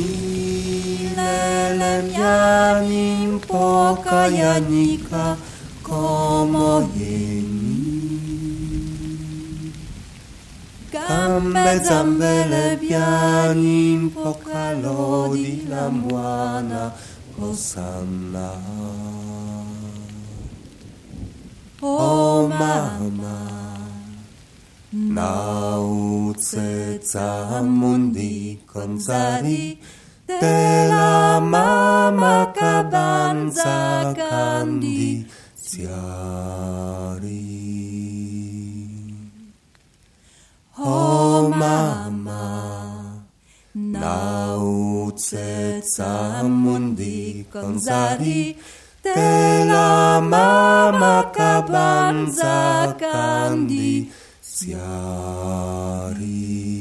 milele mianin pokajanika komojeni. Gambe zambele pianin pokalodi la mwana hosanna. O mama, nauceca mundi konzari, della mama cabanza candi ziari. O mama, nauceca mundi konzari, della mama cabanza candi Maria.